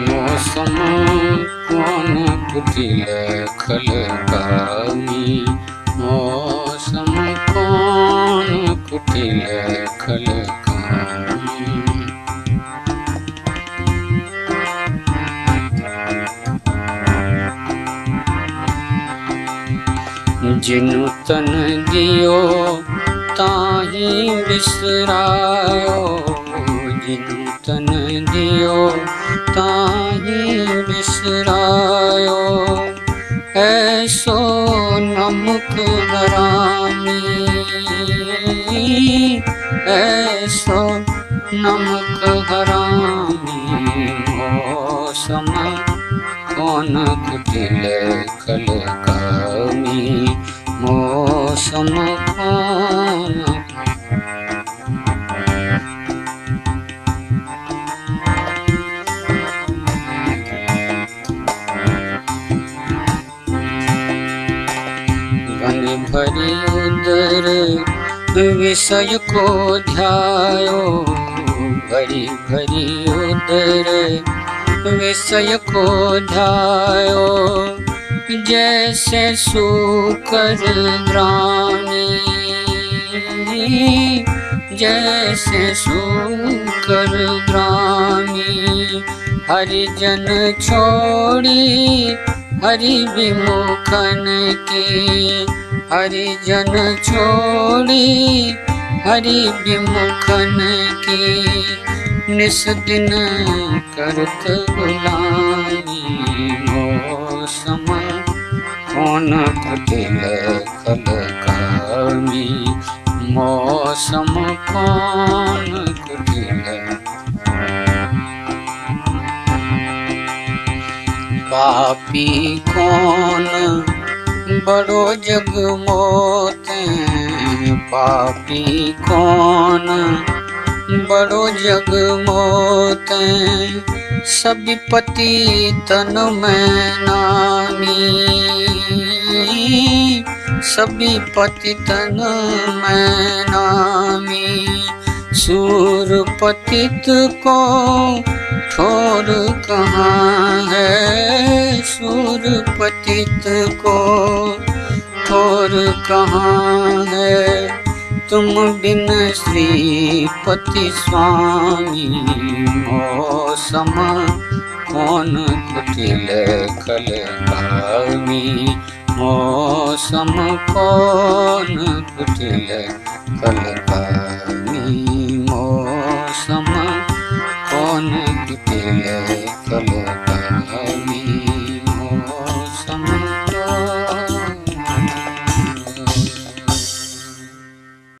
मौसम कौन कुटिल खल कामी मौसम कौन कुटिल खल कामी जिनु तन दियो, ताही बिसरायो। चिंतन दियो दो तयो ऐसो नमुख हरामी एषो नमक गरमी मो सम कोन मौसम समक घन भरी उदर विषय को ध्यायो। भरी भरी उदर विषय को ध्यायो। जैसे सूकर ग्रामी जैसे सूकर ग्रामी हरिजन छोड़ी हरि विमुखन की हरिजन छोड़ी हरि विमुखन की निस दिन करत गुलामी मौसम कौन कुटिल खल कामी। मौसम कौन कुटिल पापी कौन बड़ो जग मोते पापी कौन बड़ो जग मोते, सभी पति तन में नामी सभी पति तन में नामी सूर पतित को ठोर कहाँ है? सूर पतित को ठोर कहाँ है? तुम बिन श्रीपति स्वामी मौसम कौन कुटिल कल कामी मौसम कौन कुटिल कल कामी?